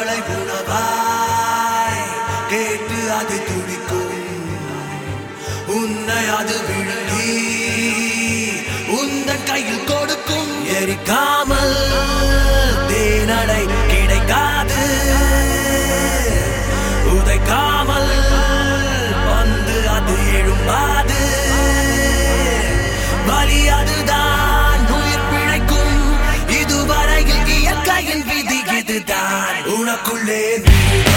கனவுகளை உணவாய் கேட்டு அது துடிக்கும். உன்னை அது விழுங்கி உந்தன் கையில் கொடுக்கும் எரிக்காமல் தேனடை கிடைக்காது. உதைக்காமல் வந்து அது எழும்பாது. வலி அதுதான். உயிர் பிழைக்கும். இதுவரையில் இயற்கையின் விதி இதுதான். una con